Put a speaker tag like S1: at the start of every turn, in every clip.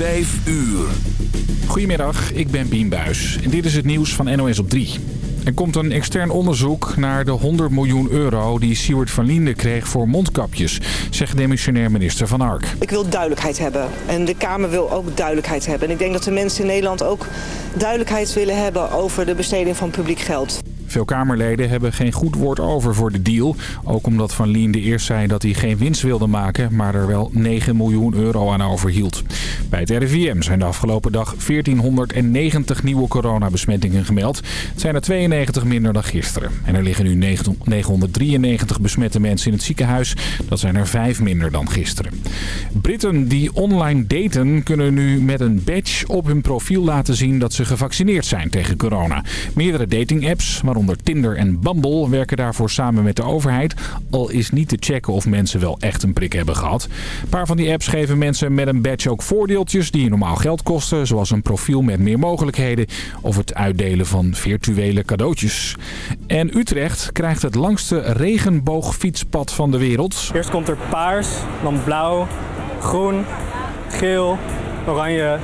S1: 5 uur.
S2: Goedemiddag, ik ben Bien Buis en dit is het nieuws van NOS op 3. Er komt een extern onderzoek naar de 100 miljoen euro die Siewert van Liende kreeg voor mondkapjes, zegt demissionair minister Van Ark.
S3: Ik wil duidelijkheid hebben en de Kamer wil ook duidelijkheid hebben. En ik denk dat de mensen in Nederland ook duidelijkheid willen hebben over de besteding van publiek geld.
S2: Veel Kamerleden hebben geen goed woord over voor de deal. Ook omdat Van Liende eerst zei dat hij geen winst wilde maken, maar er wel 9 miljoen euro aan overhield. Bij het RIVM zijn de afgelopen dag 1490 nieuwe coronabesmettingen gemeld. Het zijn er 92 minder dan gisteren. En er liggen nu 993 besmette mensen in het ziekenhuis. Dat zijn er 5 minder dan gisteren. Britten die online daten kunnen nu met een badge op hun profiel laten zien dat ze gevaccineerd zijn tegen corona. Meerdere datingapps, Tinder en Bumble, werken daarvoor samen met de overheid. Al is niet te checken of mensen wel echt een prik hebben gehad. Een paar van die apps geven mensen met een badge ook voordeeltjes die normaal geld kosten. Zoals een profiel met meer mogelijkheden of het uitdelen van virtuele cadeautjes. En Utrecht krijgt het langste regenboogfietspad van de wereld.
S4: Eerst komt er paars, dan blauw, groen, geel, oranje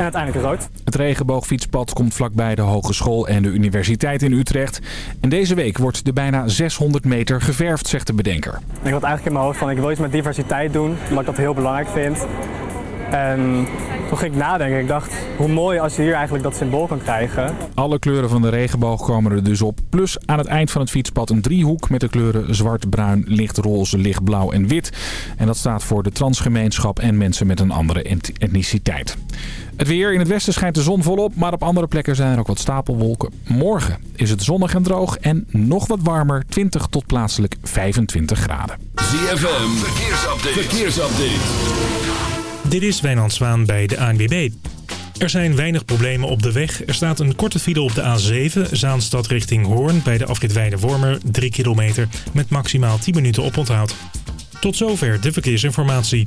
S4: en uiteindelijk rood.
S2: Het regenboogfietspad komt vlakbij de hogeschool en de universiteit in Utrecht. En deze week wordt de bijna 600 meter geverfd, zegt de bedenker.
S4: Ik had eigenlijk in mijn hoofd van ik wil iets met diversiteit doen, omdat ik dat heel belangrijk vind. En toen ging ik nadenken. Ik dacht, hoe mooi als je hier eigenlijk dat symbool kan krijgen.
S2: Alle kleuren van de regenboog komen er dus op. Plus aan het eind van het fietspad een driehoek met de kleuren zwart, bruin, lichtroze, lichtblauw en wit. En dat staat voor de transgemeenschap en mensen met een andere etniciteit. Het weer. In het westen schijnt de zon volop, maar op andere plekken zijn er ook wat stapelwolken. Morgen is het zonnig en droog en nog wat warmer, 20 tot plaatselijk 25 graden.
S1: ZFM, verkeersupdate. verkeersupdate.
S5: Dit is Wijnand Zwaan bij de ANWB. Er zijn weinig problemen op de weg. Er staat een korte file op de A7, Zaanstad richting Hoorn... bij de afrit Weide-Wormer, 3 kilometer... met maximaal 10 minuten oponthoud. Tot zover de verkeersinformatie.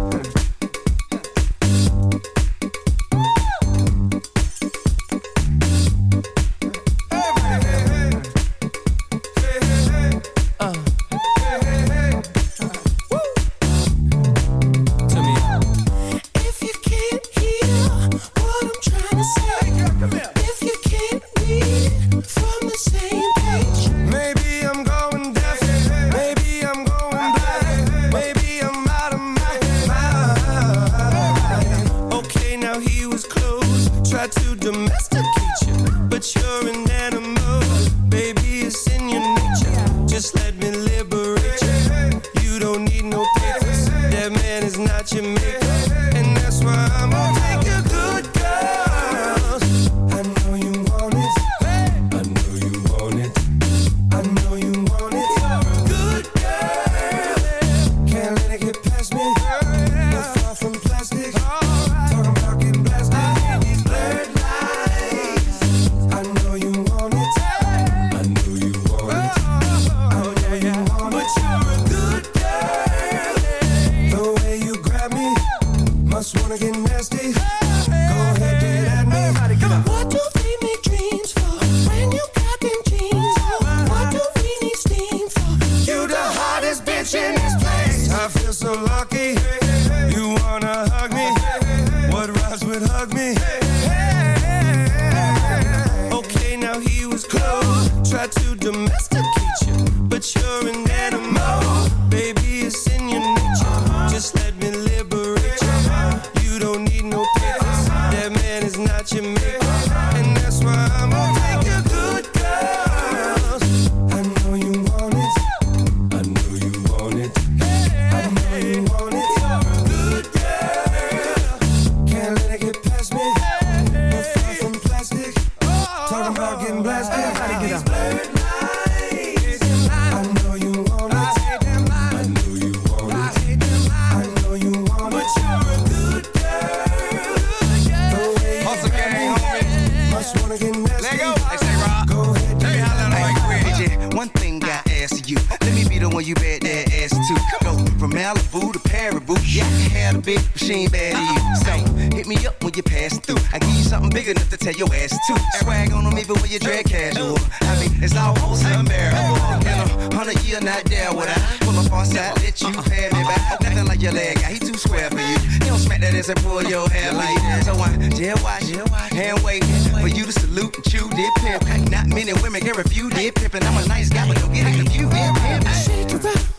S6: Year, not there would I pull up on side, let you uh-uh. pay me back. Uh-uh. Nothing like your leg guy, he too square for you. You don't smack that ass and pull your hair like that. So I jail watch, hand wait for you to salute and chew dip pimp. Not many women can refuse dip pimp, and I'm a nice guy, but don't get it confused. Shake it up.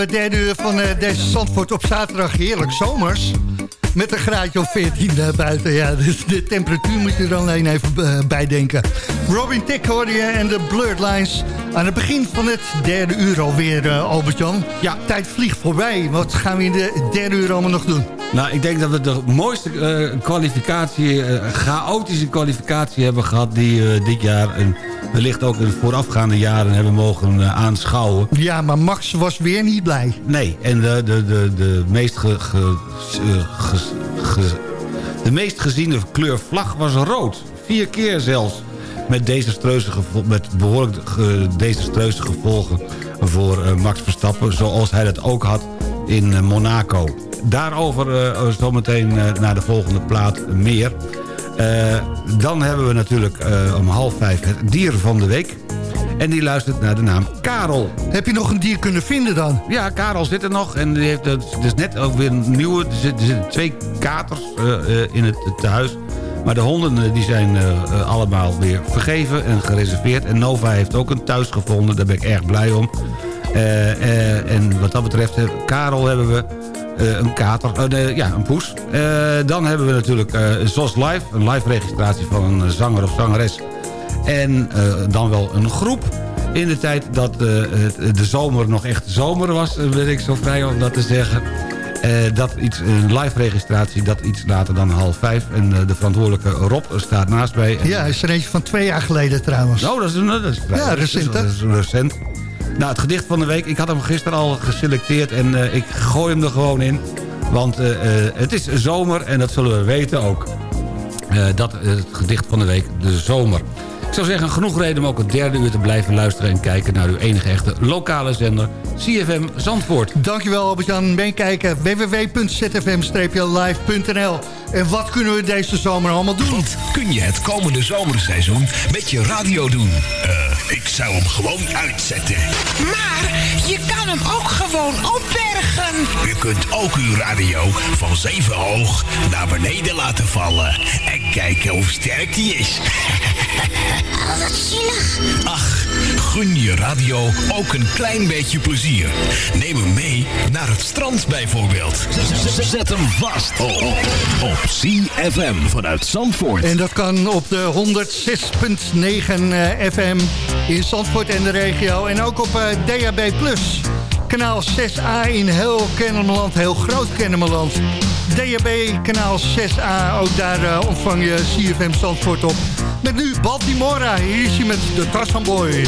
S7: We het derde uur van eh, deze Zandvoort op zaterdag. Heerlijk zomers. Met een graadje of 14 daar buiten. Ja, dus de temperatuur moet je er alleen even eh, bij denken. Robin Tick hoorde je en de Blurred Lines. Aan het begin van het derde uur alweer, uh, Albert-Jan. Ja. Tijd vliegt voorbij. Wat gaan we in de derde uur allemaal nog doen?
S8: Nou, ik denk dat we de mooiste eh, kwalificatie, eh, chaotische kwalificatie hebben gehad... die eh, dit jaar en wellicht ook in de voorafgaande jaren hebben mogen eh, aanschouwen.
S7: Ja, maar Max was weer niet blij.
S8: Nee, en de, de, de, de, meest, ge, ge- eh, ge- ge- de meest geziene kleur vlag was rood. Vier keer zelfs. Met desastreuze, met behoorlijk ge- desastreuze gevolgen voor eh, Max Verstappen. Zoals hij dat ook had in eh, Monaco. Daarover eh, zometeen eh, naar de volgende plaat meer. Eh, dan hebben we natuurlijk eh, om half vijf het dier van de week. En die luistert naar de naam Karel.
S7: Heb je nog een dier kunnen vinden dan?
S8: Ja, Karel zit er nog. En die heeft, is net ook weer een nieuwe. Er zitten, er twee katers in het tehuis. Maar de honden die zijn allemaal weer vergeven en gereserveerd. En Nova heeft ook een thuis gevonden. Daar ben ik erg blij om. En wat dat betreft, Karel hebben we... eh, een kater, eh, nee, ja, een poes. Eh, dan hebben we natuurlijk uh, ZOS Live, een live registratie van een eh, zanger of zangeres. En eh, dan wel een groep. In de tijd dat eh, de zomer nog echt zomer was, eh, ben ik zo vrij om dat te zeggen. Eh, dat iets, een live registratie, dat iets later dan half vijf. En eh, de verantwoordelijke Rob staat naast mij. En-
S7: Ja, is er eentje van twee jaar geleden trouwens.
S8: Oh, dat is, dat is vrij-
S7: Ja, recent,
S8: dat is, dat is recent. Nou, het gedicht van de week. Ik had hem gisteren al geselecteerd en eh, ik gooi hem er gewoon in. Want eh, eh, het is zomer en dat zullen we weten ook. Dat het gedicht van de week, de zomer. Ik zou zeggen, genoeg reden om ook het derde uur te blijven luisteren... en kijken naar uw enige echte lokale zender, CFM Zandvoort.
S7: Dankjewel Albert-Jan. Meekijken www.zfm-live.nl En wat kunnen we deze zomer allemaal doen?
S1: Wat kun je het komende zomerseizoen met je radio doen? Eh, ik zou hem gewoon uitzetten.
S9: Maar je kan hem ook gewoon opbergen.
S1: U kunt ook uw radio van zeven hoog naar beneden laten vallen. En kijken hoe sterk die is. Ach, gun je radio ook een klein beetje plezier. Neem hem mee naar het strand bijvoorbeeld. Zet hem vast op, op, CFM vanuit Zandvoort.
S7: En dat kan op de 106.9 eh, FM in Zandvoort en de regio. En ook op eh, DAB+. Kanaal 6A in heel Kennemerland, heel groot Kennemerland. DAB kanaal 6A, ook daar eh, ontvang je CFM Zandvoort op. Met nu Baltimora, hier is hij met de Tarzan Boy.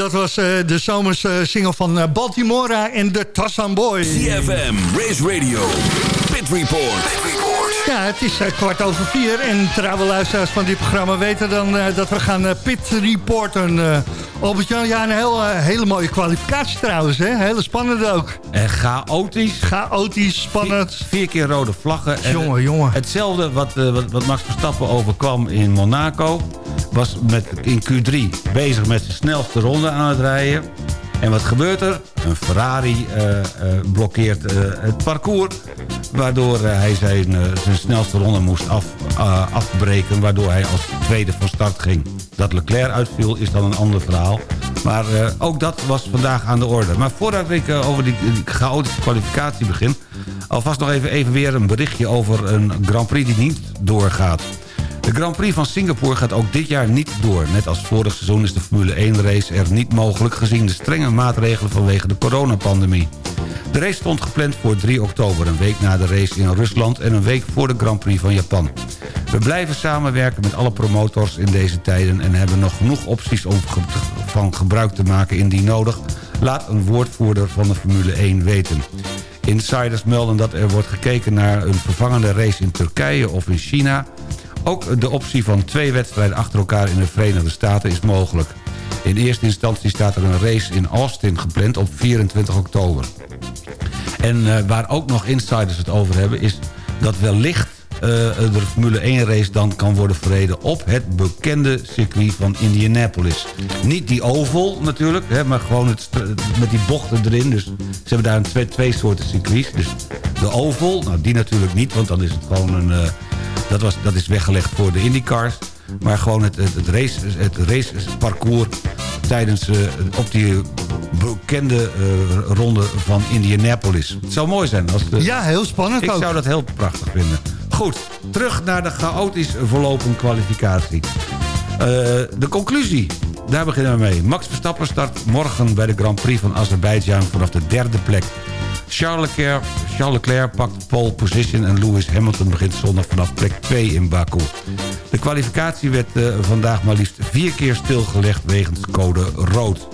S7: Dat was eh, de zomers eh, single van eh, Baltimora en de Tassan Boy.
S1: CFM, Race Radio, Pit Report.
S7: Ja, het is eh, kwart over vier en trouwe luisteraars van dit programma weten dan eh, dat we gaan eh, pit reporten. eh Albert-Jan, ja, een heel, hele mooie kwalificatie trouwens, hè? Hele spannende ook.
S8: En chaotisch.
S7: Chaotisch, spannend.
S8: Vier, vier keer rode vlaggen. En
S7: Jongen, jongen.
S8: Hetzelfde wat, wat, wat Max Verstappen overkwam in Monaco. Was met, in Q3 bezig met zijn snelste ronde aan het rijden. En wat gebeurt er? Een Ferrari eh, eh, blokkeert eh, het parcours. Waardoor hij zijn, zijn snelste ronde moest af, afbreken. Waardoor hij als tweede van start ging. Dat Leclerc uitviel is dan een ander verhaal. Maar ook dat was vandaag aan de orde. Maar voordat ik over die, die chaotische kwalificatie begin... alvast nog even, even weer een berichtje over een Grand Prix die niet doorgaat. De Grand Prix van Singapore gaat ook dit jaar niet door. Net als vorig seizoen is de Formule 1 race er niet mogelijk... gezien de strenge maatregelen vanwege de coronapandemie. De race stond gepland voor 3 oktober, een week na de race in Rusland... en een week voor de Grand Prix van Japan. We blijven samenwerken met alle promotors in deze tijden... en hebben nog genoeg opties om van gebruik te maken indien nodig... laat een woordvoerder van de Formule 1 weten. Insiders melden dat er wordt gekeken naar een vervangende race in Turkije of in China... Ook de optie van twee wedstrijden achter elkaar in de Verenigde Staten is mogelijk. In eerste instantie staat er een race in Austin gepland op 24 oktober. En eh, waar ook nog insiders het over hebben... is dat wellicht eh, de Formule 1 race dan kan worden verreden... op het bekende circuit van Indianapolis. Niet die oval natuurlijk, hè, maar gewoon het, met die bochten erin. Dus ze hebben daar een twee, twee soorten circuits. Dus de oval, nou die natuurlijk niet, want dan is het gewoon een... eh, dat, was, dat is weggelegd voor de IndyCars. Maar gewoon het, het, het, race, het raceparcours tijdens eh, op die bekende eh, ronde van Indianapolis. Het zou mooi zijn. Als de,
S7: Ja, heel spannend
S8: Ik
S7: ook.
S8: zou dat heel prachtig vinden. Goed, terug naar de chaotisch verlopen kwalificatie. Eh, de conclusie, daar beginnen we mee. Max Verstappen start morgen bij de Grand Prix van Azerbeidzjan vanaf de derde plek. Charles Leclerc, Charles Leclerc pakt pole position en Lewis Hamilton begint zondag vanaf plek 2 in Baku. De kwalificatie werd eh, vandaag maar liefst vier keer stilgelegd wegens code rood.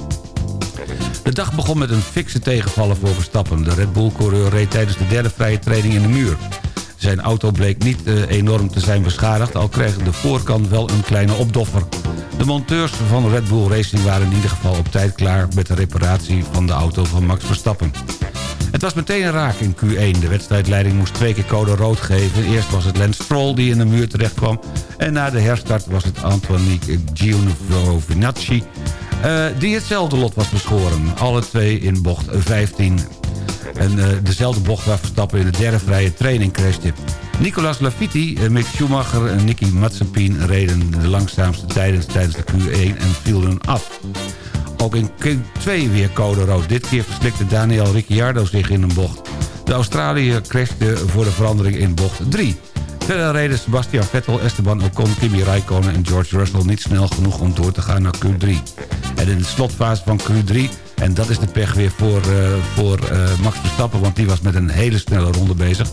S8: De dag begon met een fikse tegenvallen voor Verstappen. De Red Bull-coureur reed tijdens de derde vrije training in de muur. Zijn auto bleek niet eh, enorm te zijn beschadigd... al kreeg de voorkant wel een kleine opdoffer. De monteurs van Red Bull Racing waren in ieder geval op tijd klaar... met de reparatie van de auto van Max Verstappen. Het was meteen raak in Q1. De wedstrijdleiding moest twee keer code rood geven. Eerst was het Lance Stroll die in de muur terecht kwam. En na de herstart was het Antoine Giovinazzi... eh, die hetzelfde lot was beschoren. Alle twee in bocht 15. En eh, dezelfde bocht waar Verstappen in de derde vrije training crashte. Nicolas Lafitti, eh, Mick Schumacher en Nicky Mazepin reden de langzaamste tijdens tijdens de Q1 en vielen af. Ook in Q2 weer code rood. Dit keer verslikte Daniel Ricciardo zich in een bocht. De Australiër crashte voor de verandering in bocht 3. Verder reden Sebastian Vettel, Esteban Ocon, Kimi Raikkonen en George Russell niet snel genoeg om door te gaan naar Q3. En in de slotfase van Q3, en dat is de pech weer voor, eh, voor eh, Max Verstappen... want die was met een hele snelle ronde bezig.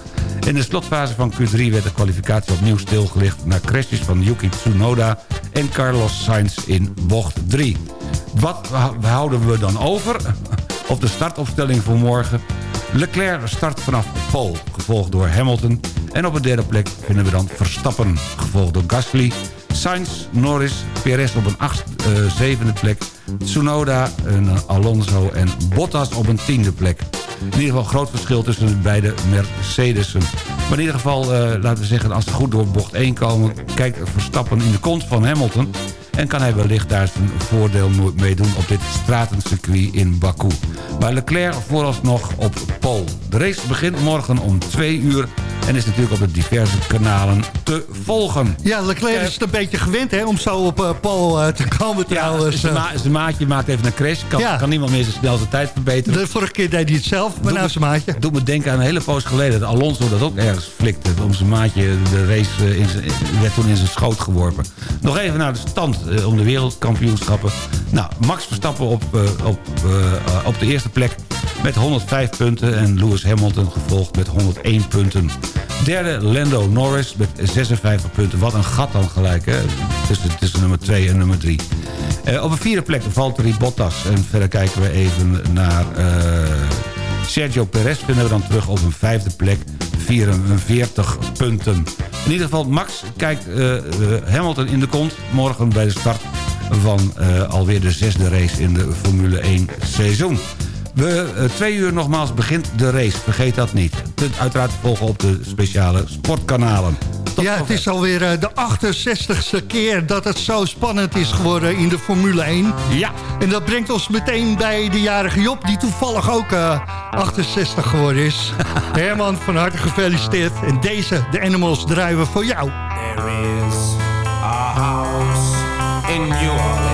S8: In de slotfase van Q3 werd de kwalificatie opnieuw stilgelegd... na crashes van Yuki Tsunoda en Carlos Sainz in bocht 3. Wat houden we dan over? Op de startopstelling voor morgen. Leclerc start vanaf pole, gevolgd door Hamilton. En op de derde plek vinden we dan Verstappen, gevolgd door Gasly. Sainz, Norris, Perez op een acht, eh, zevende plek. Tsunoda, Alonso en Bottas op een tiende plek. In ieder geval groot verschil tussen de beide Mercedes'en. Maar in ieder geval, eh, laten we zeggen, als ze goed door bocht 1 komen... kijkt Verstappen in de kont van Hamilton... En kan hij wellicht daar zijn voordeel mee doen op dit stratencircuit in Baku. Maar Leclerc vooralsnog op pole. De race begint morgen om 2 uur en is natuurlijk op de diverse kanalen te volgen.
S7: Ja, Leclerc is het een beetje gewend hè, om zo op uh, Paul uh, te komen trouwens.
S8: Zijn, ma zijn maatje maakt even een crash. Kan, ja. kan niemand meer zijn snelste tijd verbeteren.
S7: De vorige keer deed hij het zelf, maar nou zijn maatje.
S8: Doet me denken aan een hele poos geleden dat Alonso dat ook ergens flikte. Om zijn maatje, de race in zijn, werd toen in zijn schoot geworpen. Nog even naar de stand uh, om de wereldkampioenschappen. Nou, Max Verstappen op, op, op de eerste plek met 105 punten. En Lewis Hamilton gevolgd met 101 punten. Derde Lando Norris met 56 punten. Wat een gat dan gelijk, hè? Tussen, tussen nummer 2 en nummer 3. Eh, op een vierde plek Valtteri Bottas. En verder kijken we even naar eh, Sergio Perez. Vinden we dan terug op een vijfde plek. 44 punten. In ieder geval, Max kijkt eh, Hamilton in de kont. Morgen bij de start van alweer de zesde race in de Formule 1 seizoen. We, eh, twee uur nogmaals begint de race. Vergeet dat niet. Kunt uiteraard volgen op de speciale sportkanalen.
S7: ja, het is alweer eh, de 68ste keer dat het zo spannend is geworden in de Formule 1.
S8: Ja.
S7: En dat brengt ons meteen bij de jarige Job, die toevallig ook eh, 68 geworden is. Herman, van harte gefeliciteerd. En deze, de Animals, draaien we voor jou.
S10: There is a house in New Orleans.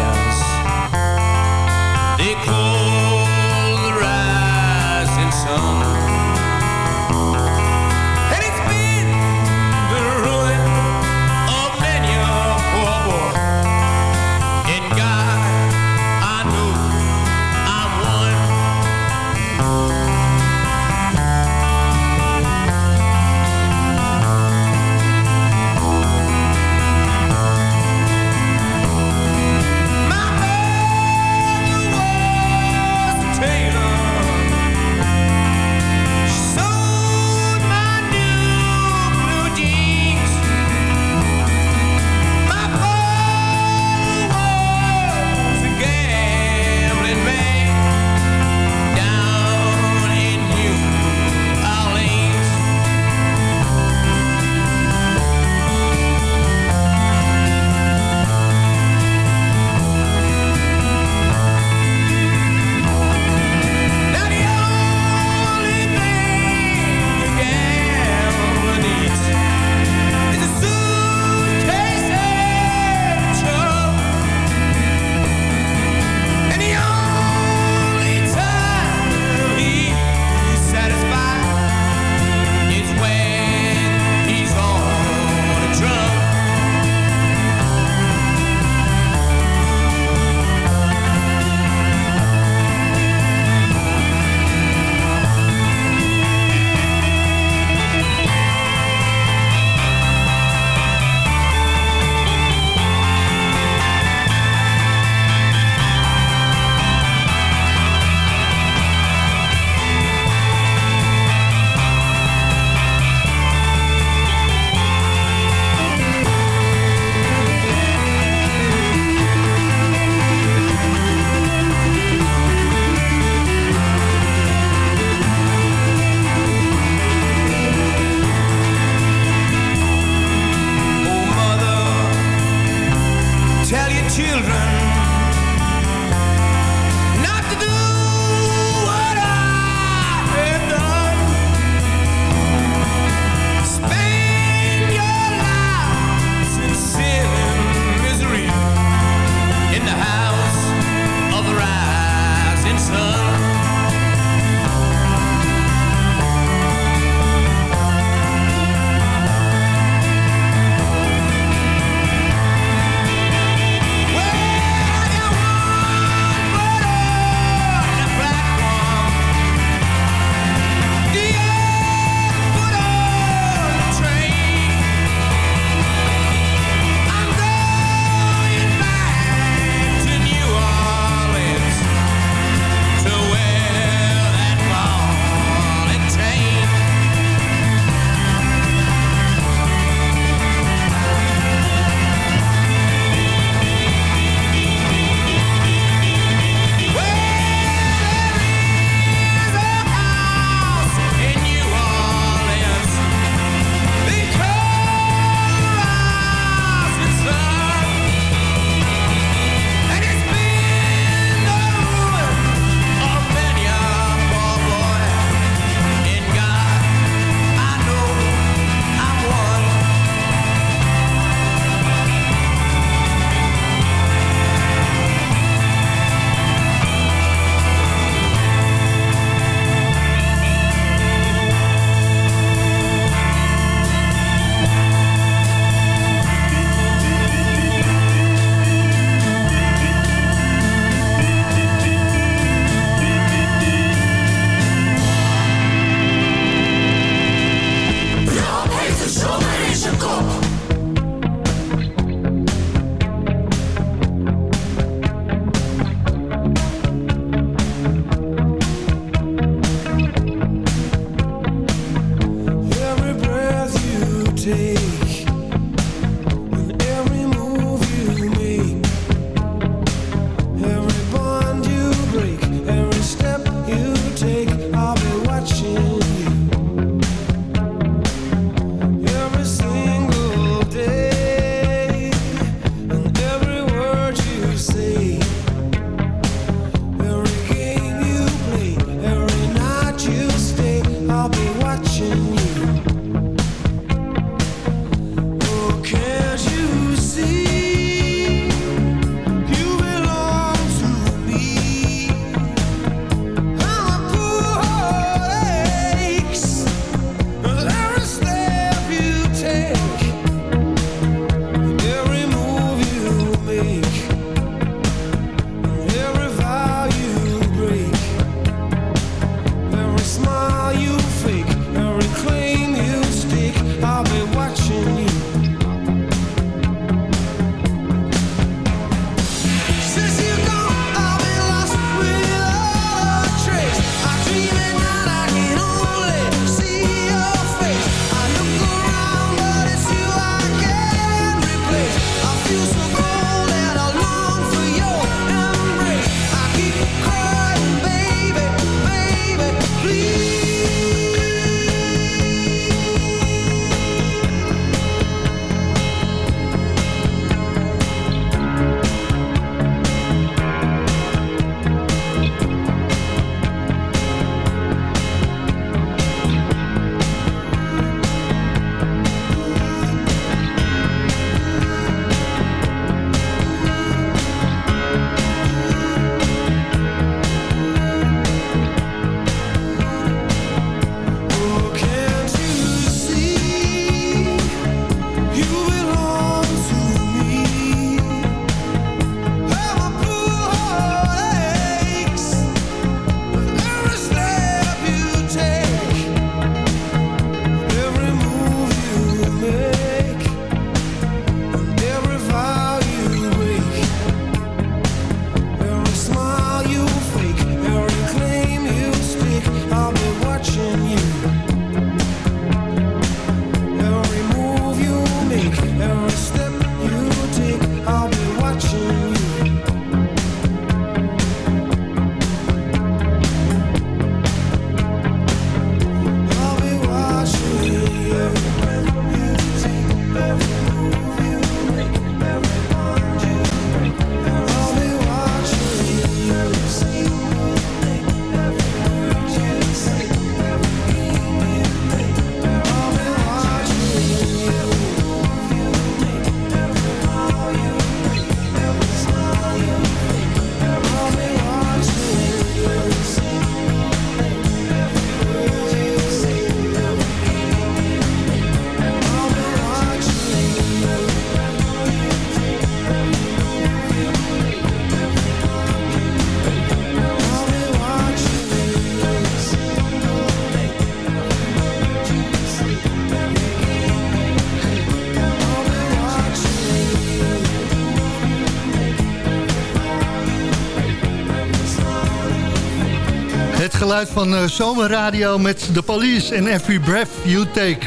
S7: Geluid van eh, Zomerradio met de police en Every Breath You Take.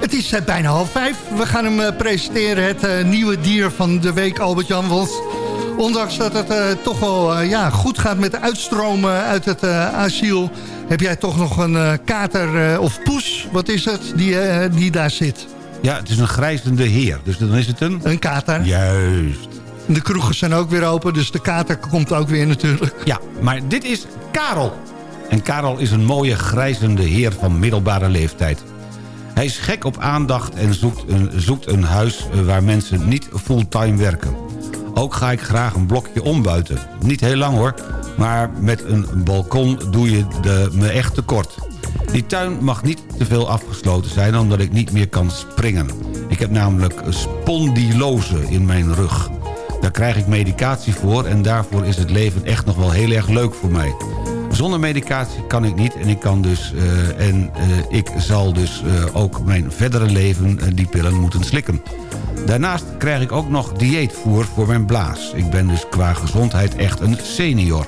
S7: Het is eh, bijna half vijf. We gaan hem eh, presenteren, het nieuwe dier van de week, Albert-Jan. Ondanks dat het toch wel ja, goed gaat met de uitstromen uit het asiel... heb jij toch nog een kater of poes, wat is het, die, die daar zit?
S8: Ja, het is een grijzende heer. Dus dan is het een...
S7: Een kater.
S8: Juist.
S7: De kroegen zijn ook weer open, dus de kater komt ook weer natuurlijk.
S8: Ja, maar dit is Karel. En Karel is een mooie grijzende heer van middelbare leeftijd. Hij is gek op aandacht en zoekt een, zoekt een huis eh, waar mensen niet fulltime werken. Ook ga ik graag een blokje ombuiten. Niet heel lang hoor, maar met een balkon doe je de, me echt tekort. Die tuin mag niet te veel afgesloten zijn omdat ik niet meer kan springen. Ik heb namelijk spondylose in mijn rug. Daar krijg ik medicatie voor en daarvoor is het leven echt nog wel heel erg leuk voor mij. Zonder medicatie kan ik niet en ik, kan dus, eh, en, eh, ik zal dus eh, ook mijn verdere leven die pillen moeten slikken. Daarnaast krijg ik ook nog dieetvoer voor mijn blaas. Ik ben dus qua gezondheid echt een senior.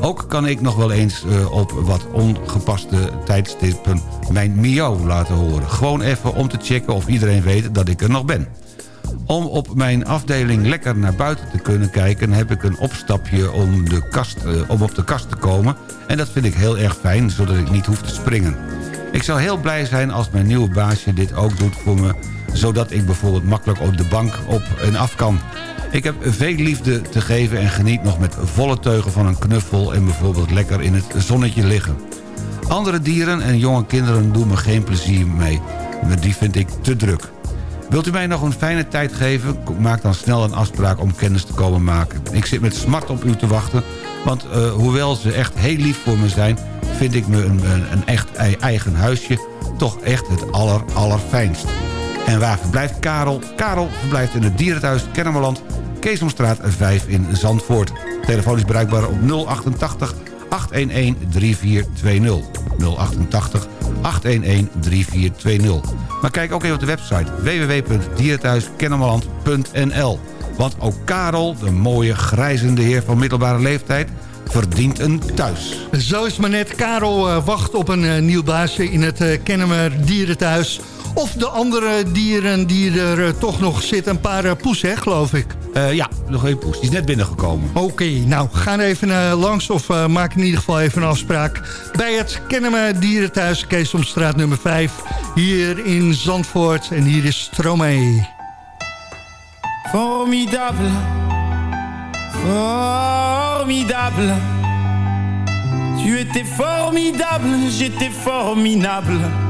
S8: Ook kan ik nog wel eens op wat ongepaste tijdstippen mijn miauw laten horen. Gewoon even om te checken of iedereen weet dat ik er nog ben. Om op mijn afdeling lekker naar buiten te kunnen kijken... heb ik een opstapje om, de kast, eh, om op de kast te komen. En dat vind ik heel erg fijn, zodat ik niet hoef te springen. Ik zou heel blij zijn als mijn nieuwe baasje dit ook doet voor me... zodat ik bijvoorbeeld makkelijk op de bank op en af kan. Ik heb veel liefde te geven en geniet nog met volle teugen van een knuffel... en bijvoorbeeld lekker in het zonnetje liggen. Andere dieren en jonge kinderen doen me geen plezier mee. Die vind ik te druk. Wilt u mij nog een fijne tijd geven? Maak dan snel een afspraak om kennis te komen maken. Ik zit met smart op u te wachten. Want uh, hoewel ze echt heel lief voor me zijn... vind ik me een, een, echt eigen huisje toch echt het aller, allerfijnst. En waar verblijft Karel? Karel verblijft in het dierenthuis Kennemerland... Keesomstraat 5 in Zandvoort. Telefoon is bereikbaar op 088 811 3420. 088 811 3420. Maar kijk ook even op de website www.dierenthuiskennemerland.nl. Want ook Karel, de mooie grijzende heer van middelbare leeftijd verdient een thuis.
S7: Zo is maar net. Karel uh, wacht op een uh, nieuw baasje in het uh, Kennemer Dierenthuis. Of de andere dieren die er toch nog zitten. Een paar poes, hè, geloof ik.
S8: Uh, ja, nog één poes. Die is net binnengekomen.
S7: Oké, okay, nou, gaan even uh, langs of uh, maak in ieder geval even een afspraak... bij het Kennemer Dierenthuis, Keesomstraat nummer 5... hier in Zandvoort. En hier is Stromae.
S11: Formidable. Formidable. Tu étais formidable, j'étais formidable.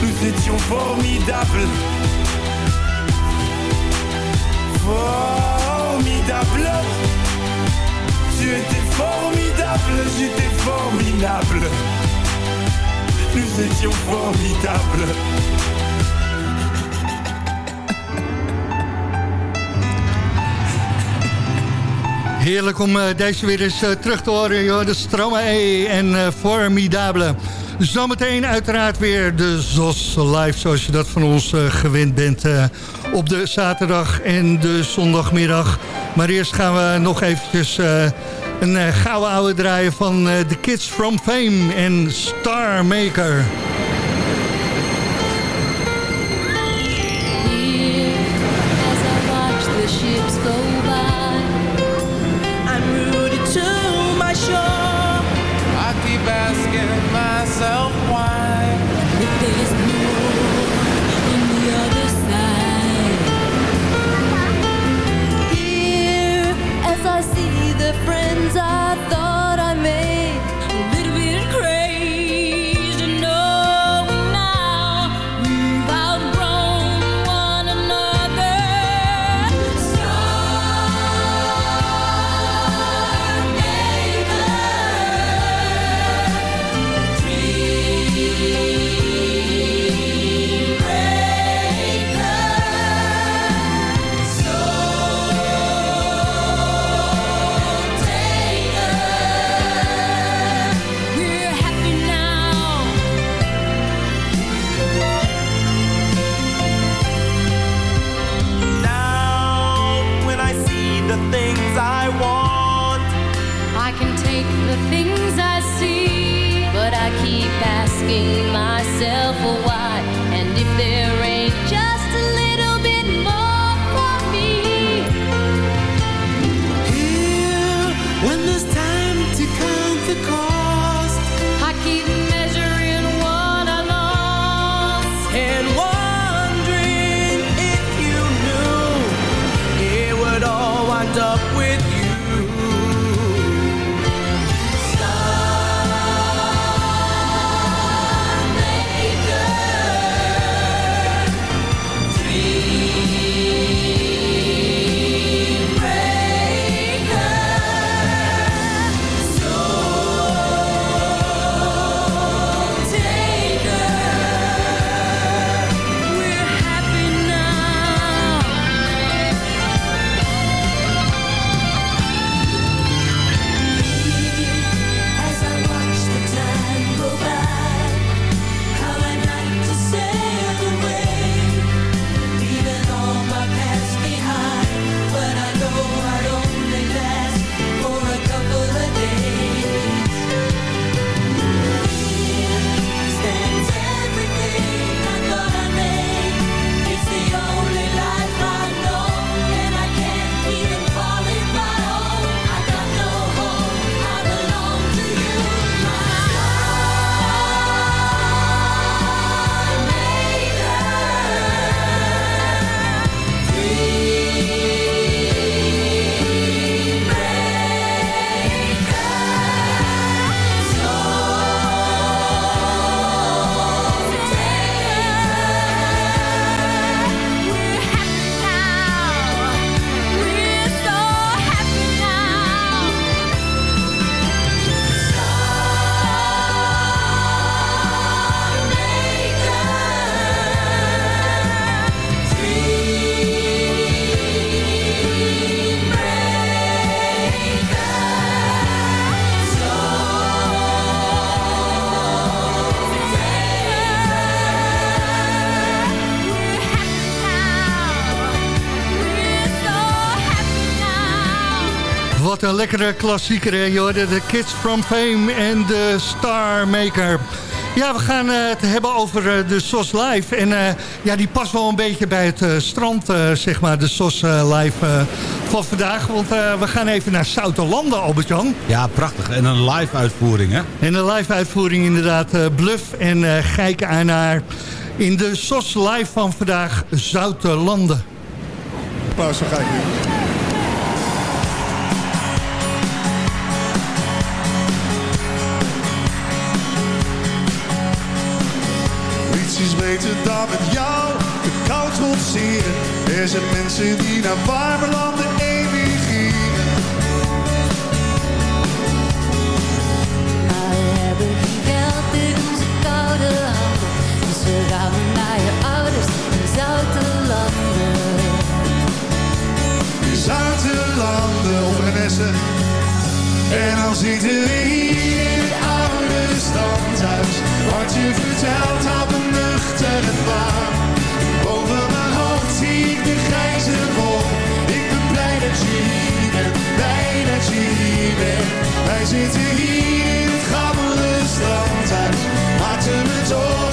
S11: Nous étions formidables. Formidable. Tu étais formidable, j'étais formidable. Nous étions formidables.
S7: Heerlijk om uh, deze weer eens uh, terug te horen. Joh. De Stromae en uh, Formidable.
S12: Zometeen uiteraard weer de ZOS live, zoals je dat van ons eh, gewend bent... eh, op de zaterdag en de zondagmiddag. Maar eerst gaan we nog eventjes eh, een gouden oude draaien van The Kids From Fame en Star Maker. Lekkere klassieker, hè? Je hoorde de Kids from Fame en de Star Maker. Ja, we gaan eh, het hebben over eh, de SOS Live. En eh, ja, die past wel een beetje bij het strand, eh, zeg maar, de SOS Live van vandaag. Want eh, we gaan even naar Zouterlanden, Albert-Jan.
S8: Ja, prachtig. En een live uitvoering, hè?
S12: En een live uitvoering inderdaad, eh, Bluff en eh Gijke Aanaar. In de SOS Live van vandaag, Zouterlanden.
S13: Pauze ga ik beter dan met jou de kou trotseren. Er zijn mensen die naar warme landen emigreren.
S14: hebben geld in onze koude handen. Dus we gaan naar je ouders in zoute landen.
S13: Zuiderlanden of Renesse. En dan zitten we hier het standhuis. Wat je vertelt houdt me nuchter en warm. Boven mijn hoofd zie ik de grijze wolk. Ik ben blij dat je hier bent, blij dat je hier bent. Wij zitten hier in het gammele strandhuis. Maakten me doorgaan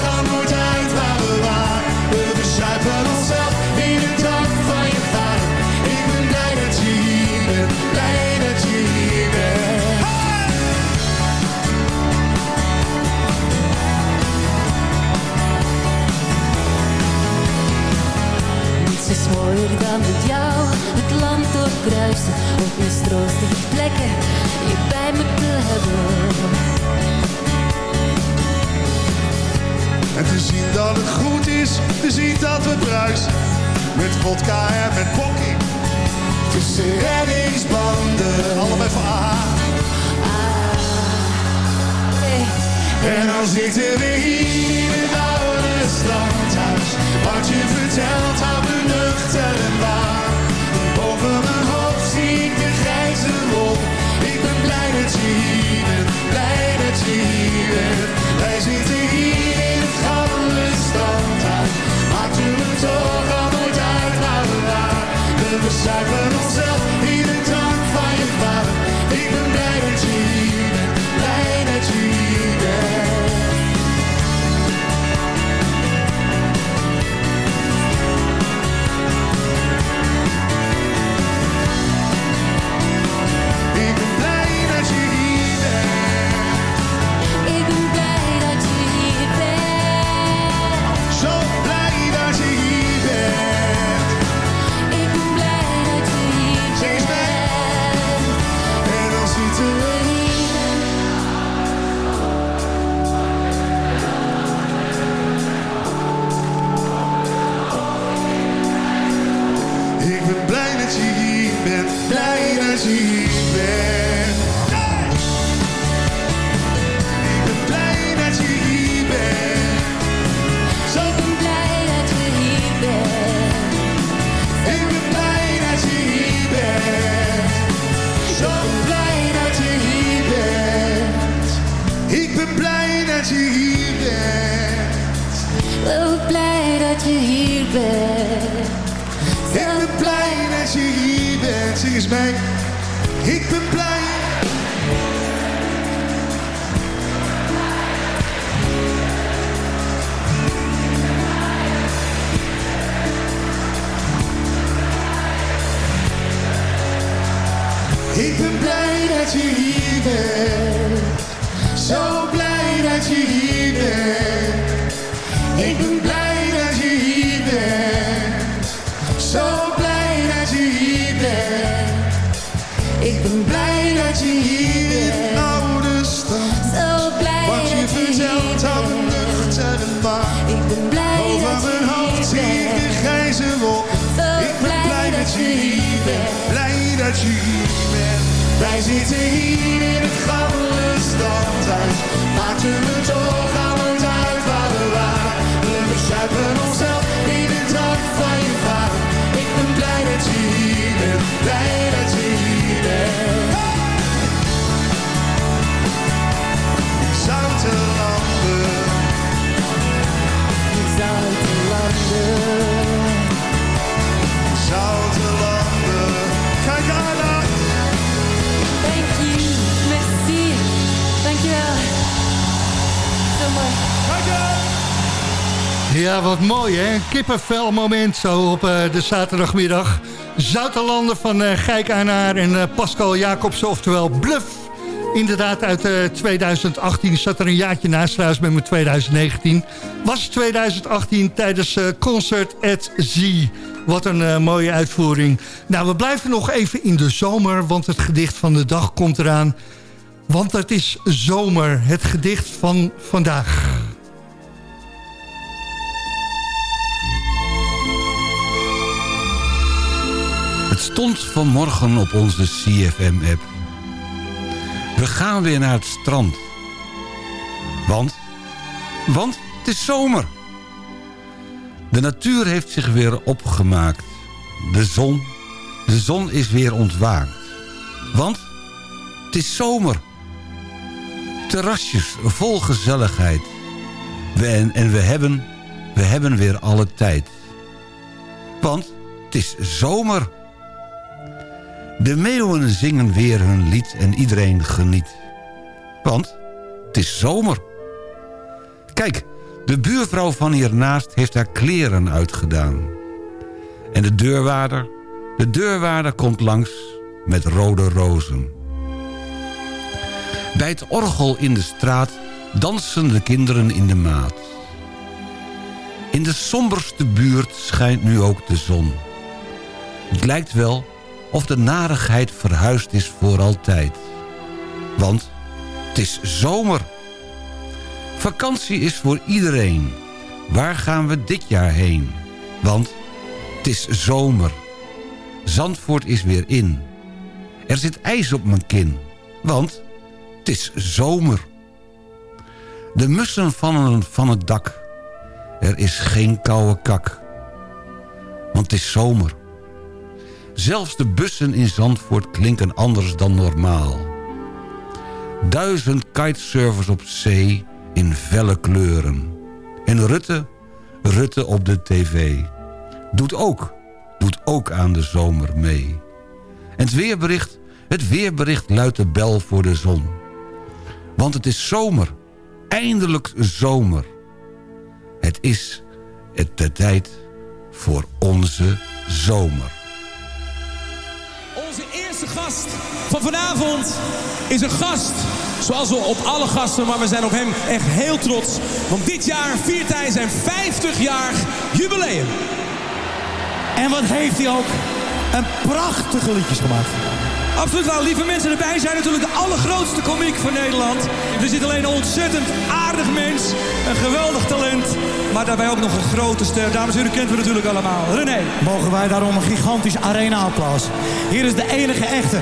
S12: is mooier dan met jou het land doorkruisen. Op mistroostige plekken je bij me te hebben.
S13: En te zien dat het goed is, te zien dat we bruisen. Met vodka en met pokking. Tussen reddingsbanden, allebei van AHA. En dan zitten we hier bent. Ik ben blij dat je hier bent. Zing eens mee. Ik ben blij. Ik ben blij dat je hier bent. Zo blij dat je hier bent. Ik ben blij Wij zitten hier in het gammele standhuis. Maakt u me toch al nooit uit waar we waren. We bezuipen onszelf in de drank van je vader. Ik ben blij dat je hier bent. Blij
S7: Ja, wat mooi hè. Kippenvel moment zo op eh, de zaterdagmiddag. Zouterlanden van eh Gijk Aanaar en eh, Pascal Jacobsen, oftewel Bluff. Inderdaad, uit eh 2018 zat er een jaartje naast trouwens met mijn 2019. Was 2018 tijdens Concert at Zee. Wat een mooie uitvoering. Nou, we blijven nog even in de zomer, want het gedicht van de dag komt eraan. Want het is zomer, het gedicht van vandaag.
S8: Stond vanmorgen op onze CFM-app. We gaan weer naar het strand. Want? Want het is zomer. De natuur heeft zich weer opgemaakt. De zon, de zon is weer ontwaakt. Want het is zomer. Terrasjes vol gezelligheid. We, en, en we hebben, we hebben weer alle tijd. Want het is zomer. De meeuwen zingen weer hun lied en iedereen geniet. Want het is zomer. Kijk, de buurvrouw van hiernaast heeft haar kleren uitgedaan. En de deurwaarder, de deurwaarder komt langs met rode rozen. Bij het orgel in de straat dansen de kinderen in de maat. In de somberste buurt schijnt nu ook de zon. Het lijkt wel of de narigheid verhuisd is voor altijd. Want het is zomer. Vakantie is voor iedereen. Waar gaan we dit jaar heen? Want het is zomer. Zandvoort is weer in. Er zit ijs op mijn kin. Want het is zomer. De mussen vallen van het dak. Er is geen koude kak. Want het is zomer. Zelfs de bussen in Zandvoort klinken anders dan normaal. Duizend kitesurfers op zee in felle kleuren. En Rutte, Rutte op de tv. Doet ook, doet ook aan de zomer mee. En het weerbericht, het weerbericht luidt de bel voor de zon. Want het is zomer, eindelijk zomer. Het is het de tijd voor onze zomer.
S15: Onze eerste gast van vanavond is een gast. Zoals we op alle gasten, maar we zijn op hem echt heel trots. Want dit jaar viert hij zijn 50-jarig jubileum.
S16: En wat heeft hij ook een prachtige liedjes gemaakt.
S15: Absoluut wel. Lieve mensen, erbij zijn natuurlijk de allergrootste komiek van Nederland. Er zit alleen een ontzettend aardig mens. Een geweldig talent. Maar daarbij ook nog een grote ster. Dames en heren, kent we natuurlijk allemaal. René.
S16: Mogen wij daarom een gigantisch arena-applaus. Hier is de enige echte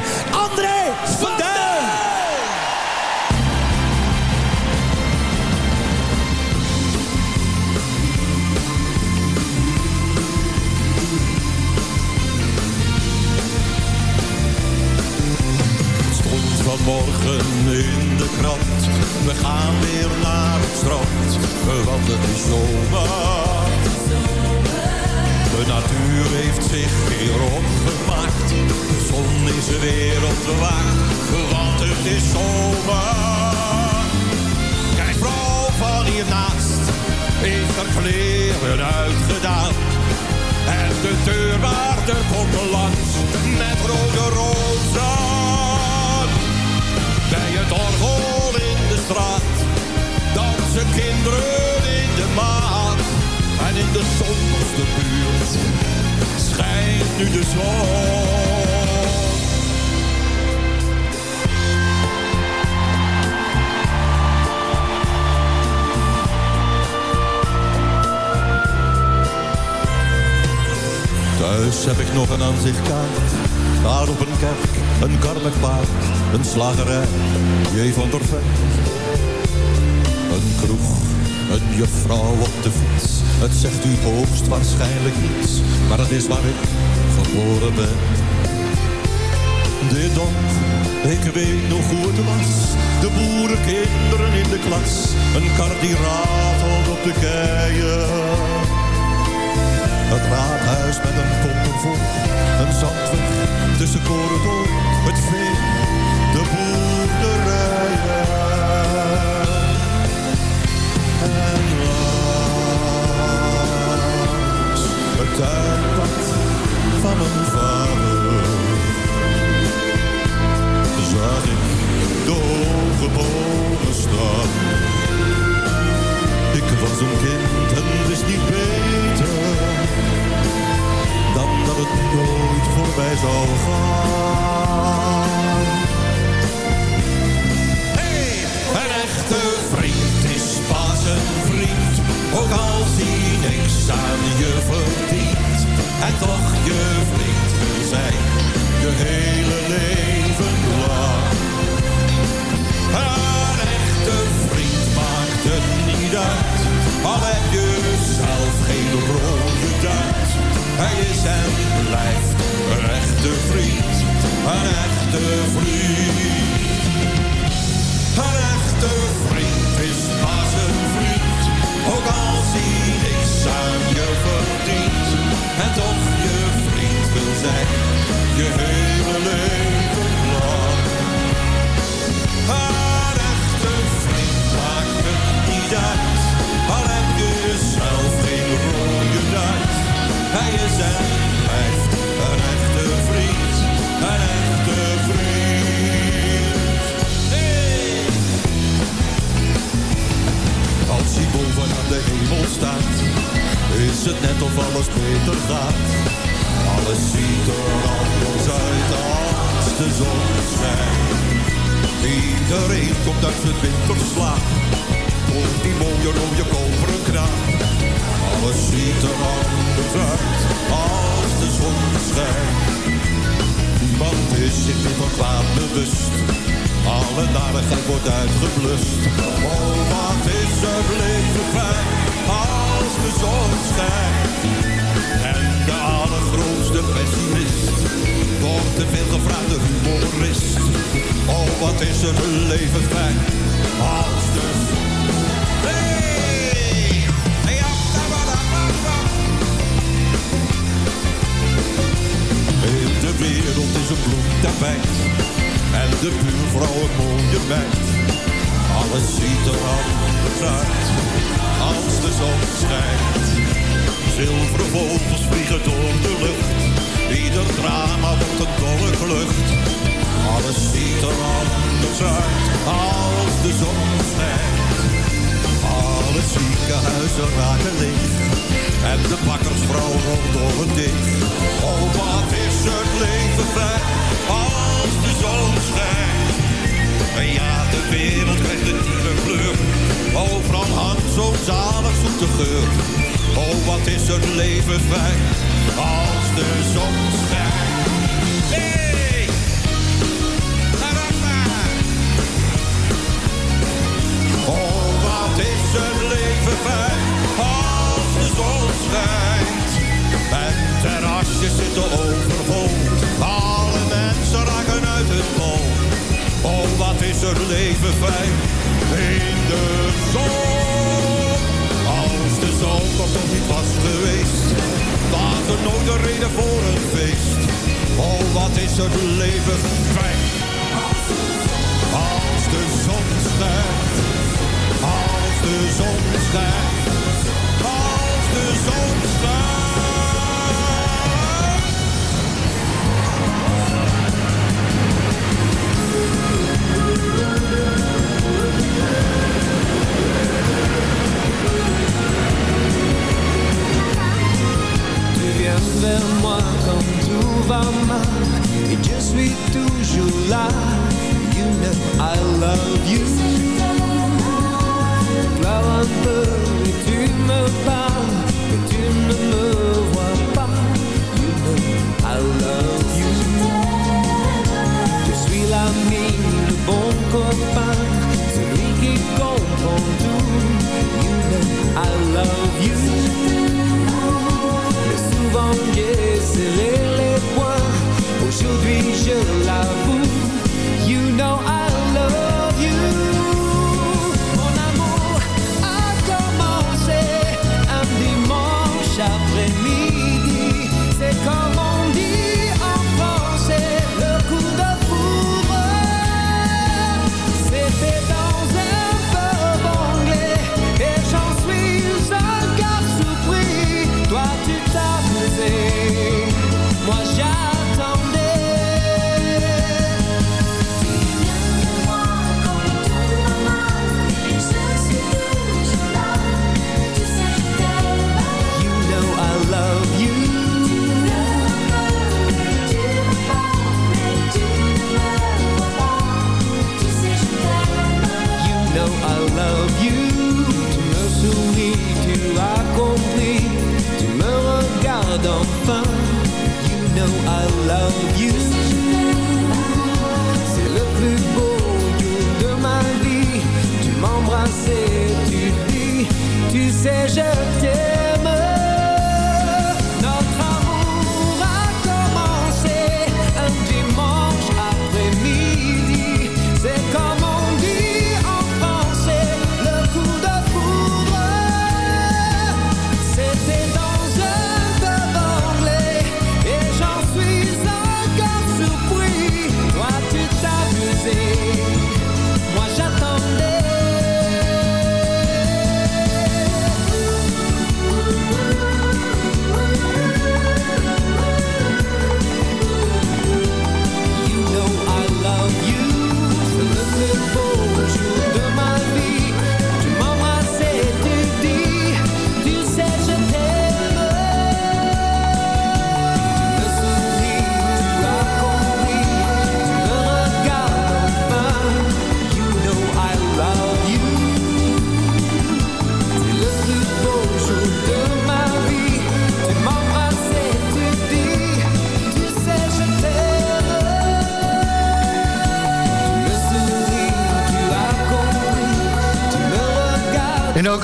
S17: We gaan weer naar het strand, want het is zomer. De natuur heeft zich weer opgemaakt. De zon is weer op de wacht, want het is zomer. Kijk, vrouw van hiernaast heeft haar kleren uitgedaan. En de deurwaarder komt langs met rode rozen. Bij het orgel in de straat dansen kinderen in de maat. En in de somberste buurt schijnt nu de zon. Thuis heb ik nog een aanzichtkaart. Daar op een kerk, een karmelijk paard, een slagerij, J. van der Vet. Een kroeg, een juffrouw op de fiets. Het zegt u hoogstwaarschijnlijk niets, maar dat is waar ik geboren ben. Dit dorp, ik weet nog hoe het was. De boerenkinderen in de klas, een kar die ratelt op de keien. Het raadhuis met een pompen vol. Een zandweg tussen koren Het vee, nooit voorbij zou gaan. niks je verdient en toch
S18: je vriend wil zijn je
S17: hele
S18: leven
S17: lang.
S18: Een echte vriend maakt
S17: het niet uit, al heb je zelf geen rode duit. Hij is en blijft een echte
S18: vriend, een echte vriend. Een echte vriend is maar een vriend ook als hij niks aan je verdient.
S17: En toch je vriend wil zijn. Je hele leven lang. Een echte vriend maakt het niet
S18: uit. Al heb je
S17: zelf geen rode duit.
S18: Hij
S17: is
S18: en
S17: blijft een echte vriend. Een
S18: echte
S17: vriend. Of alles beter gaat. Alles ziet er anders uit als de zon schijnt. Iedereen komt uit zijn winterslaap. Voor die mooie rode koperen kraan. Alles ziet er anders uit als de zon schijnt. Niemand is zich meer van kwaad bewust. Alle narigheid wordt uitgeblust. Oh, wat is het leven fijn de zon schijnt. En de allergrootste pessimist wordt te veel gevraagde humorist. Oh, wat is het leven fijn als de Hey! Hey. Heel de wereld is een bloemtapijt En de buurvrouw een mooie meid Alles ziet er anders uit Als de zon schijnt. Zilveren vogels vliegen door de lucht. Ieder drama wordt een dolle klucht. Alles ziet er anders uit Als de zon schijnt. Alle ziekenhuizen raken leeg En de bakkersvrouw rolt door het dicht. Oh, wat is het leven fijn Als de zon schijnt ja, de wereld krijgt een nieuwe kleur Overal hangt zo'n zalig zoete geur Oh, wat is het leven fijn Als de zon schijnt Hey! Oh, wat is het leven fijn als de zon schijnt. En terrasjes zitten overvol, alle mensen raken uit het bol. Wat is het leven fijn in de zon. Als de zon toch nog niet was geweest, was er nooit een reden voor een feest. Oh, wat is het leven fijn als de zon schijnt. Als de zon schijnt. Als de zon schijnt.
S19: Tu viens vers moi quand tout va mal Et je suis toujours là You know I love you Pleure un peu et tu me parles Et tu ne me vois pas You know I love you Je suis l'ami, le bon copain Celui qui comprend tout You know I love you j'ai serré les poings. Aujourd'hui je l'avoue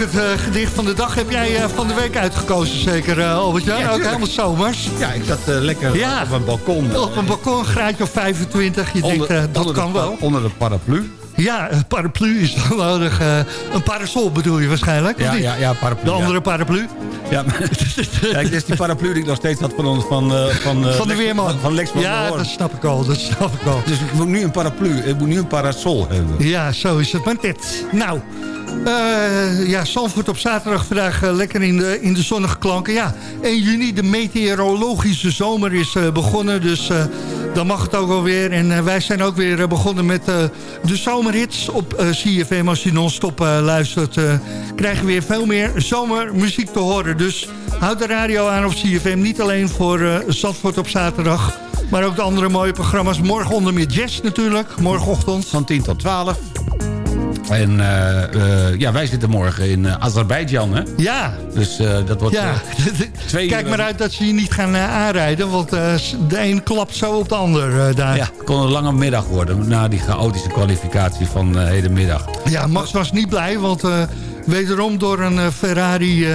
S7: ook het eh, gedicht van de dag heb jij eh, van de week uitgekozen, zeker uh, Albert-Jan?
S8: Ja,
S7: ook helemaal zomers.
S8: Ja, ik zat eh, lekker
S7: Ja.
S8: op een balkon.
S7: Op een balkon, graadje of 25. Je denkt, eh, dat kan wel.
S8: Onder de paraplu.
S7: Ja, een paraplu is dan nodig. eh, een parasol bedoel je waarschijnlijk? of
S8: Ja,
S7: niet?
S8: ja, ja, paraplu.
S7: De
S8: ja.
S7: andere paraplu?
S8: Ja, maar, ja, dit is die paraplu die ik nog steeds had van, ons- van, eh, van, eh,
S7: Van de weerman.
S8: Van, van Lex van
S7: Ja, dat snap ik al. Dat snap ik al.
S8: Dus ik moet nu een paraplu, ik moet nu een parasol hebben.
S7: Ja, zo is het maar net. Nou, eh, ja, Zandvoort op zaterdag vandaag lekker in de, in de zonnige klanken. Ja, 1 juni, de meteorologische zomer is begonnen, dus dan mag het ook alweer. En eh, wij zijn ook weer eh, begonnen met eh, de zomerhits op CFM. Als je non-stop luistert, krijgen we weer veel meer zomermuziek te horen. Dus houd de radio aan op CFM, niet alleen voor Zandvoort op zaterdag... Maar ook de andere mooie programma's. Morgen onder meer jazz natuurlijk. Morgenochtend.
S8: Van 10 tot 12. En eh, eh, ja, wij zitten morgen in uh, Azerbeidzjan, hè?
S7: Ja.
S8: Dus uh, dat wordt
S7: ja.
S8: twee
S7: Kijk
S8: uur,
S7: maar uit dat ze je niet gaan uh, aanrijden. Want de een klapt zo op de ander daar.
S8: Ja, het kon een lange middag worden. Na die chaotische kwalificatie van hedenmiddag.
S7: Ja, Max was niet blij. Want wederom door een Ferrari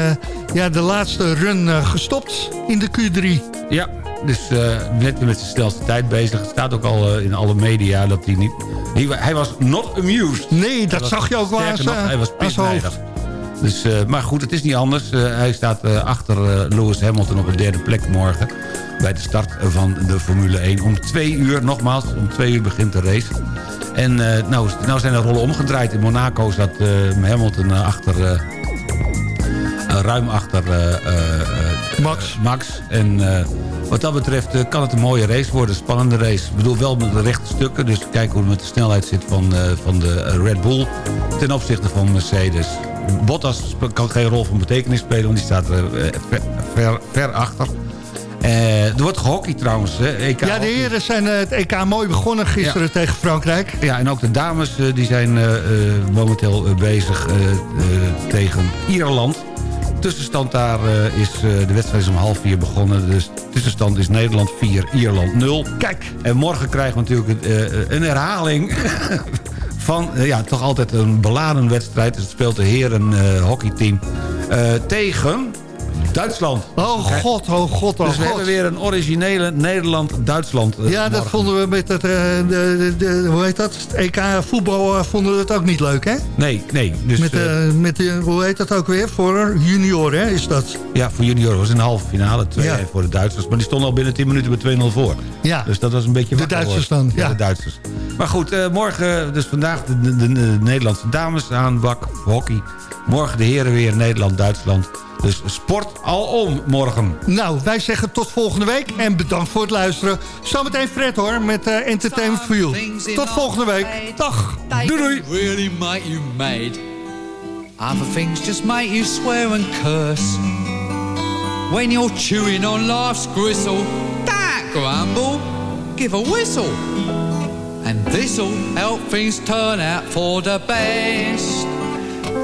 S7: ja, de laatste run gestopt in de Q3.
S8: Ja, dus uh, net met zijn snelste tijd bezig. Het staat ook al uh, in alle media dat hij niet... Hij, hij, was not amused.
S7: Nee, dat zag je ook wel
S8: nog, Hij was pissnijdig. Dus, uh, maar goed, het is niet anders. hij staat achter Lewis Hamilton op de derde plek morgen. Bij de start van de Formule 1. Om twee uur, nogmaals, om twee uur begint de race. En nou, nou zijn de rollen omgedraaid. In Monaco zat Hamilton achter... ruim achter
S7: Max.
S8: Max. En wat dat betreft uh, kan het een mooie race worden, een spannende race. Ik bedoel wel met de rechte stukken, dus kijken hoe het met de snelheid zit van, uh, van de Red Bull ten opzichte van Mercedes. Bottas kan geen rol van betekenis spelen, want die staat er ver, ver, ver, achter. er wordt gehockey trouwens. Hè? EK
S7: ja, de heren zijn het EK mooi begonnen gisteren ja. tegen Frankrijk.
S8: Ja, en ook de dames die zijn momenteel bezig tegen Ierland tussenstand daar uh, is, uh, de wedstrijd is om half vier begonnen. Dus tussenstand is Nederland 4, Ierland 0.
S7: Kijk.
S8: En morgen krijgen we natuurlijk uh, een herhaling van ja, toch altijd een beladen wedstrijd. Het speelt de heren hockeyteam tegen Duitsland.
S7: Oh god, oh god, oh
S8: Dus we
S7: god.
S8: hebben weer een originele Nederland-Duitsland.
S7: ja, dat vonden we met het, de, de, de, hoe heet dat? EK voetbal vonden we het ook niet leuk, hè?
S8: Nee, nee. Dus,
S7: met, uh, met de, hoe heet dat ook weer? Voor junior, hè, is dat?
S8: Ja, voor junior was in de halve finale 2 ja. voor de Duitsers. Maar die stonden al binnen 10 minuten met 2-0 voor.
S7: Ja.
S8: Dus dat was een beetje
S7: De Duitsers dan, ja.
S8: ja. De Duitsers. Maar goed, morgen, dus vandaag de, de, de, de Nederlandse dames aan bak, hockey. Morgen de heren weer Nederland-Duitsland. Dus sport alom morgen.
S7: Nou, wij zeggen tot volgende week en bedankt voor het luisteren. Zometeen Fred hoor, met uh, Entertainment for You. Tot volgende week. Dag.
S8: Doei doei.
S10: Really make you mad. Other things just make you swear and curse. When you're chewing on life's gristle, don't grumble, give a whistle. And this'll help things turn out for the best.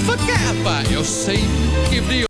S12: verkeerd,
S1: eu sei que if